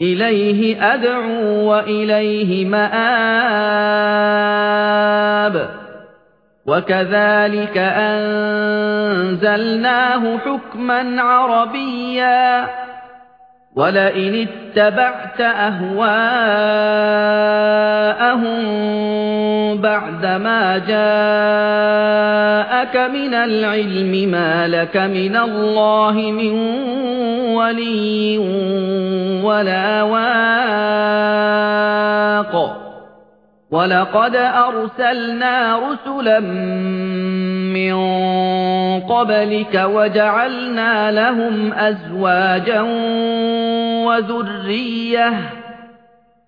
إليه أدعو وإليه مآب. وكذلك أنزلناه حكما عربيا. ولئن اتبعت أهواءهم بعدما جاءك من العلم ما لك من الله من ولي ولا واق. ولقد أرسلنا رسلا من قبلك وجعلنا لهم أزواجا وذرية.